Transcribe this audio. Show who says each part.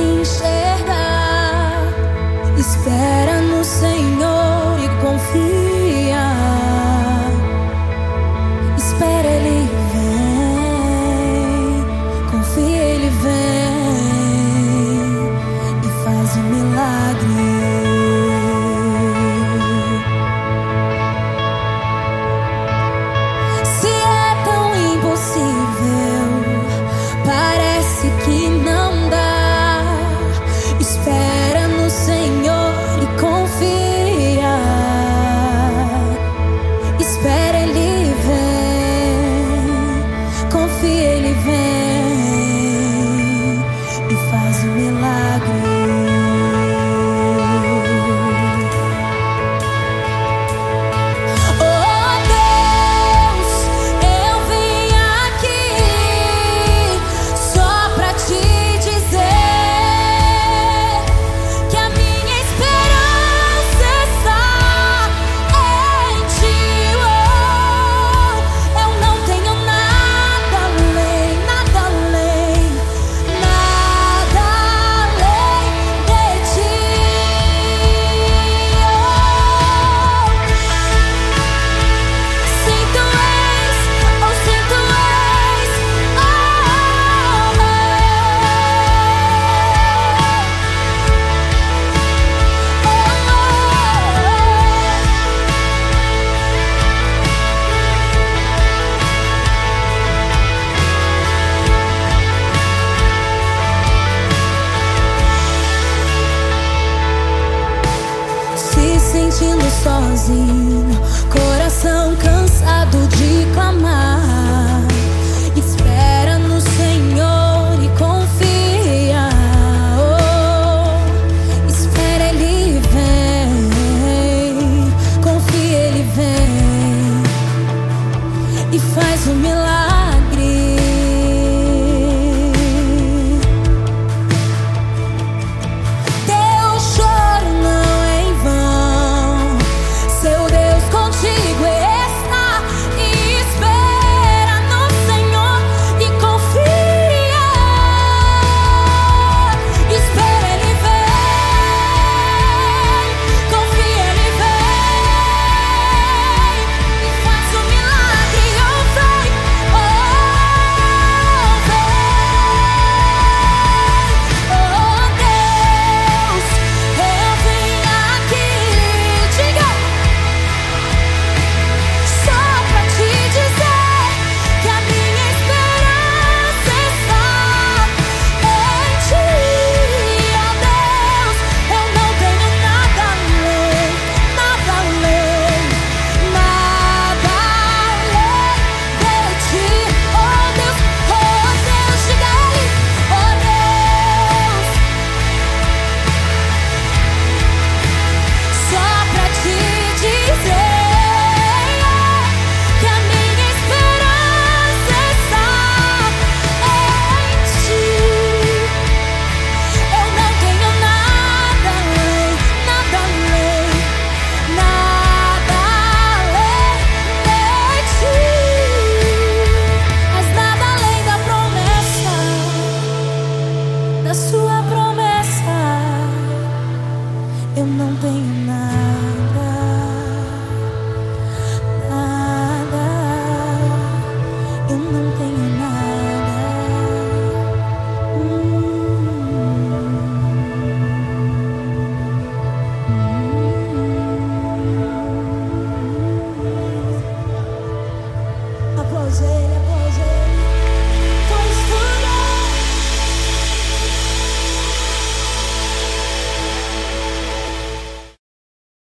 Speaker 1: enxergar. Espera no Senhor. e faz um milagre. sua promessa.